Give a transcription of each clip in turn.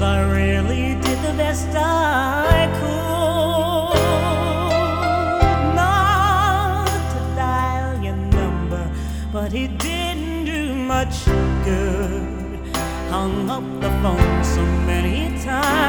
I really did the best I could. Not to dial your number, but it didn't do much good. Hung up the phone so many times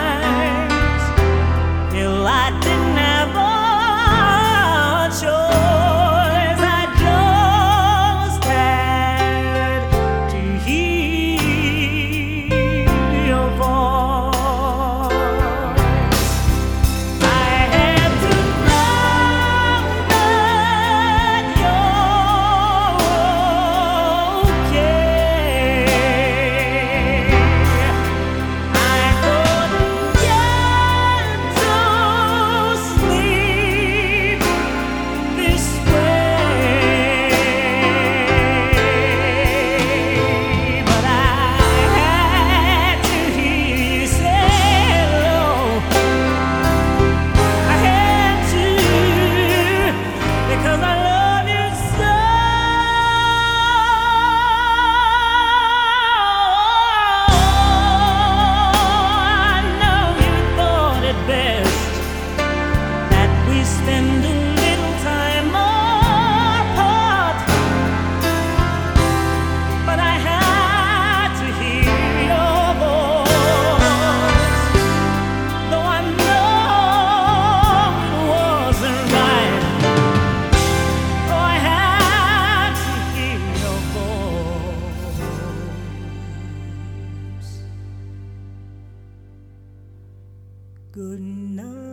Good night.